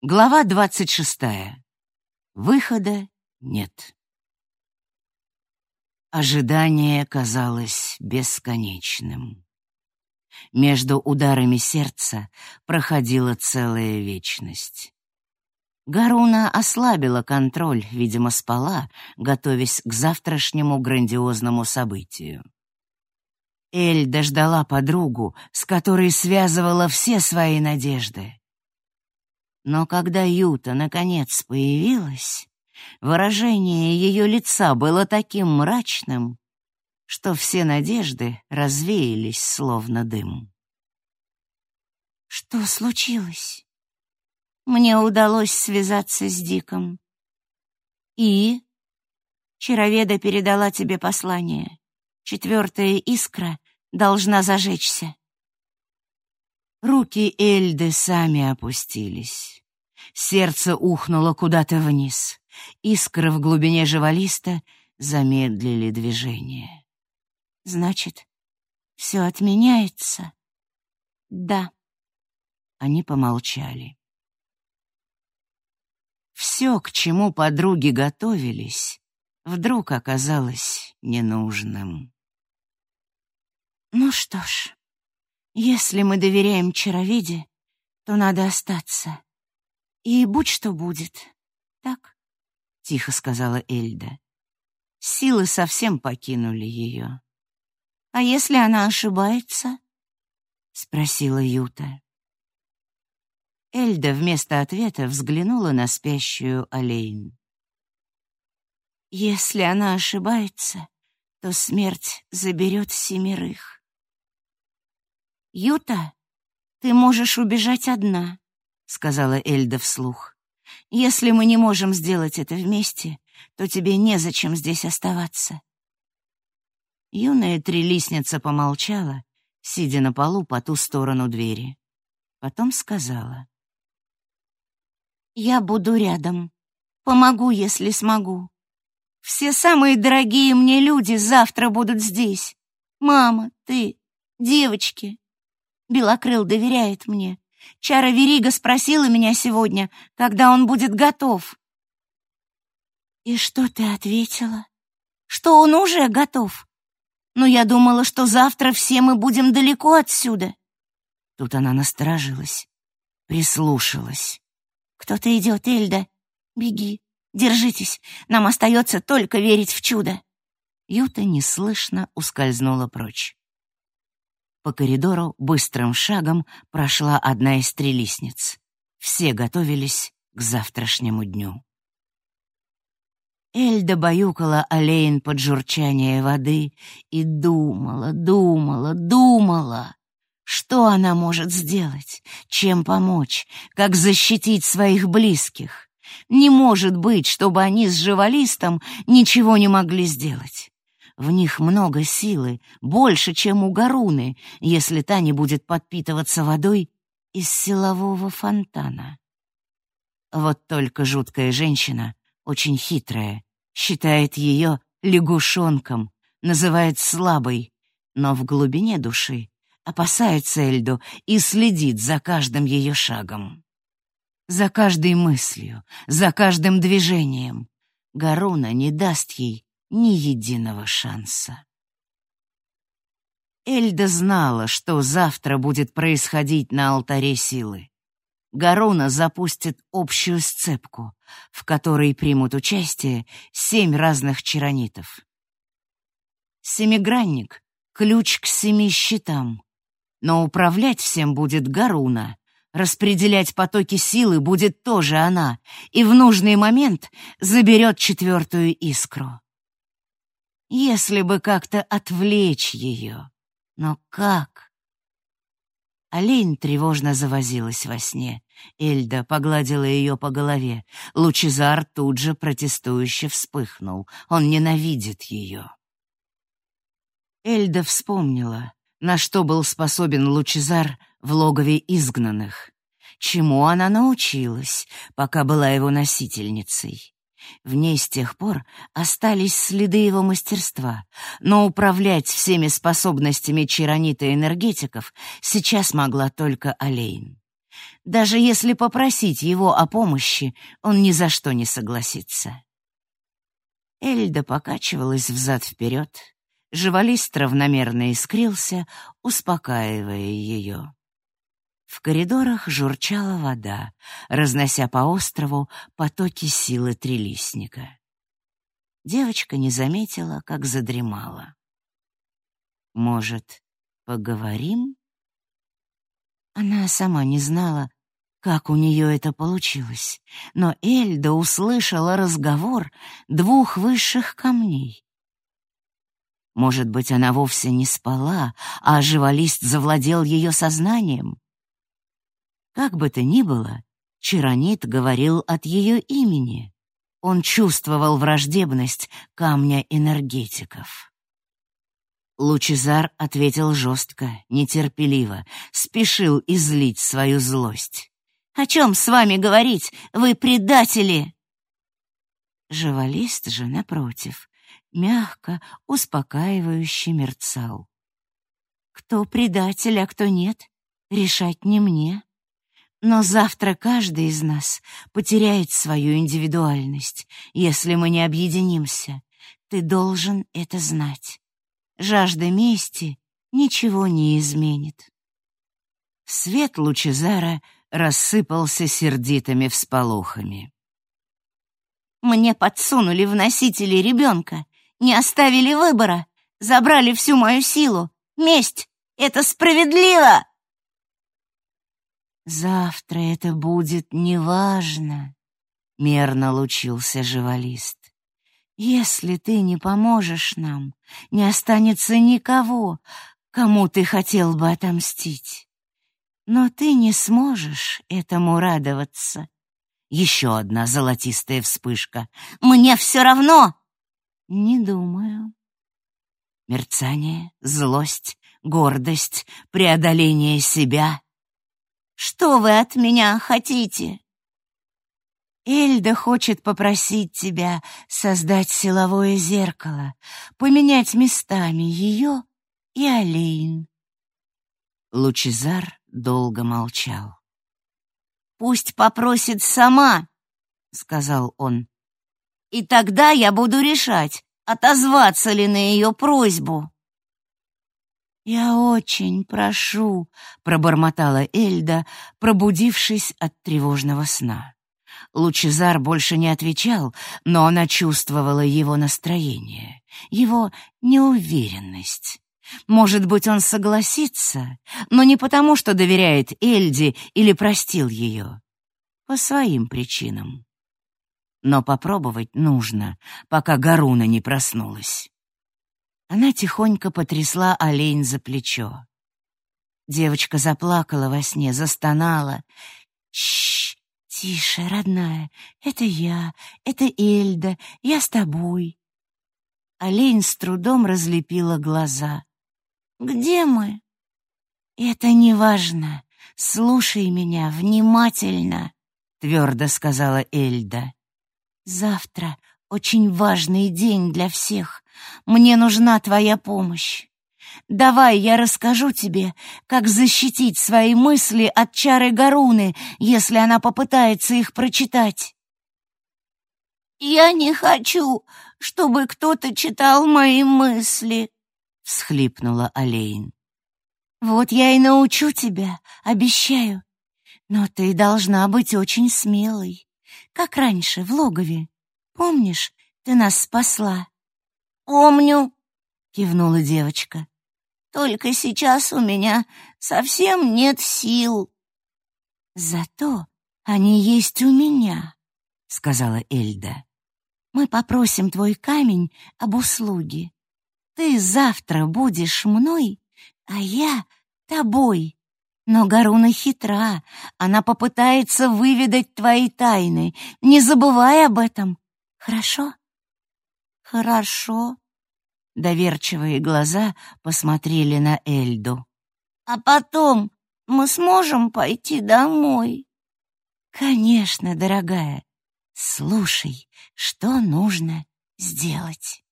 Глава двадцать шестая. Выхода нет. Ожидание казалось бесконечным. Между ударами сердца проходила целая вечность. Гаруна ослабила контроль, видимо, спала, готовясь к завтрашнему грандиозному событию. Эль дождала подругу, с которой связывала все свои надежды. Но когда Юта наконец появилась, выражение ее лица было таким мрачным, что все надежды развеялись словно дым. «Что случилось?» «Мне удалось связаться с Диком». «И?» «Чароведа передала тебе послание. Четвертая искра должна зажечься». Руки Эльды сами опустились. Сердце ухнуло куда-то вниз. Искры в глубине живолиста замедлили движение. «Значит, все отменяется?» «Да». Они помолчали. Все, к чему подруги готовились, вдруг оказалось ненужным. «Ну что ж, если мы доверяем чаровиде, то надо остаться. И будь что будет, так?» — тихо сказала Эльда. Силы совсем покинули ее. «А если она ошибается?» — спросила Юта. Эльда вместо ответа взглянула на спящую Олейн. «Если она ошибается, то смерть заберет семерых. «Юта, ты можешь убежать одна», — сказала Эльда вслух. «Если мы не можем сделать это вместе, то тебе незачем здесь оставаться». Юная трелисница помолчала, сидя на полу по ту сторону двери. Потом сказала. «Я буду рядом. Помогу, если смогу. Все самые дорогие мне люди завтра будут здесь. Мама, ты, девочки, Белокрыл доверяет мне. Чара Верига спросила меня сегодня, когда он будет готов. И что ты ответила? Что он уже готов. Но я думала, что завтра все мы будем далеко отсюда. Тут она насторожилась, прислушалась. Кто-то идет, Эльда. Беги, держитесь. Нам остается только верить в чудо. Юта неслышно ускользнула прочь. По коридору быстрым шагом прошла одна из трелисниц. Все готовились к завтрашнему дню. Эльда баюкала Олейн под журчание воды и думала, думала, думала. Что она может сделать? Чем помочь? Как защитить своих близких? Не может быть, чтобы они с живалистом ничего не могли сделать. В них много силы, больше, чем у Гаруны, если та не будет подпитываться водой из силового фонтана. Вот только жуткая женщина, очень хитрая, считает ее лягушонком, называет слабой, но в глубине души опасается Эльду и следит за каждым ее шагом. За каждой мыслью, за каждым движением. Гаруна не даст ей ни единого шанса. Эльда знала, что завтра будет происходить на алтаре силы. Гаруна запустит общую сцепку, в которой примут участие семь разных чаронитов. Семигранник — ключ к семи щитам, но управлять всем будет Гаруна, распределять потоки силы будет тоже она, и в нужный момент заберет четвертую искру. Если бы как-то отвлечь ее. Но как? Олень тревожно завозилась во сне. Эльда погладила ее по голове. Лучезар тут же протестующе вспыхнул. Он ненавидит ее. Эльда вспомнила, на что был способен Лучезар в логове изгнанных. Чему она научилась, пока была его носительницей. В ней с тех пор остались следы его мастерства, но управлять всеми способностями чаронита энергетиков сейчас могла только Олейн. Даже если попросить его о помощи, он ни за что не согласится. Эльда покачивалась взад-вперед, живолист равномерно искрился, успокаивая ее. В коридорах журчала вода, разнося по острову потоки силы трилистника. Девочка не заметила, как задремала. «Может, поговорим?» Она сама не знала, как у нее это получилось, но Эльда услышала разговор двух высших камней. Может быть, она вовсе не спала, а живалист завладел ее сознанием? Как бы то ни было, Чаронит говорил от ее имени. Он чувствовал враждебность камня энергетиков. Лучезар ответил жестко, нетерпеливо, спешил излить свою злость. «О чем с вами говорить? Вы предатели!» Живалист же, напротив, мягко, успокаивающе мерцал. «Кто предатель, а кто нет, решать не мне. Но завтра каждый из нас потеряет свою индивидуальность, если мы не объединимся. Ты должен это знать. Жажда мести ничего не изменит. Свет Лучезара рассыпался сердитыми всполохами. «Мне подсунули в носители ребенка, не оставили выбора, забрали всю мою силу. Месть — это справедливо!» «Завтра это будет неважно», — мерно лучился живалист. Если ты не поможешь нам, не останется никого, кому ты хотел бы отомстить. Но ты не сможешь этому радоваться. Еще одна золотистая вспышка. Мне все равно. Не думаю. Мерцание, злость, гордость, преодоление себя. Что вы от меня хотите? Эльда хочет попросить тебя создать силовое зеркало, поменять местами ее и Алейн. Лучезар долго молчал. «Пусть попросит сама», — сказал он. «И тогда я буду решать, отозваться ли на ее просьбу». «Я очень прошу», — пробормотала Эльда, пробудившись от тревожного сна. Лучезар больше не отвечал, но она чувствовала его настроение, его неуверенность. Может быть, он согласится, но не потому, что доверяет Эльде или простил ее. По своим причинам. Но попробовать нужно, пока Гаруна не проснулась. Она тихонько потрясла олень за плечо. Девочка заплакала во сне, застонала. «Щ «Тише, родная, это я, это Эльда, я с тобой». Олень с трудом разлепила глаза. «Где мы?» «Это не важно. Слушай меня внимательно», — твердо сказала Эльда. «Завтра очень важный день для всех. Мне нужна твоя помощь. Давай я расскажу тебе, как защитить свои мысли от чары Гаруны, если она попытается их прочитать. Я не хочу, чтобы кто-то читал мои мысли, всхлипнула Олейн. Вот я и научу тебя, обещаю. Но ты должна быть очень смелой, как раньше в логове. Помнишь, ты нас спасла? Помню, кивнула девочка. Только сейчас у меня совсем нет сил. Зато они есть у меня, сказала Эльда. Мы попросим твой камень об услуге. Ты завтра будешь мной, а я тобой. Но Гаруна хитра, она попытается выведать твои тайны. Не забывай об этом. Хорошо? Хорошо, Доверчивые глаза посмотрели на Эльду. «А потом мы сможем пойти домой?» «Конечно, дорогая. Слушай, что нужно сделать?»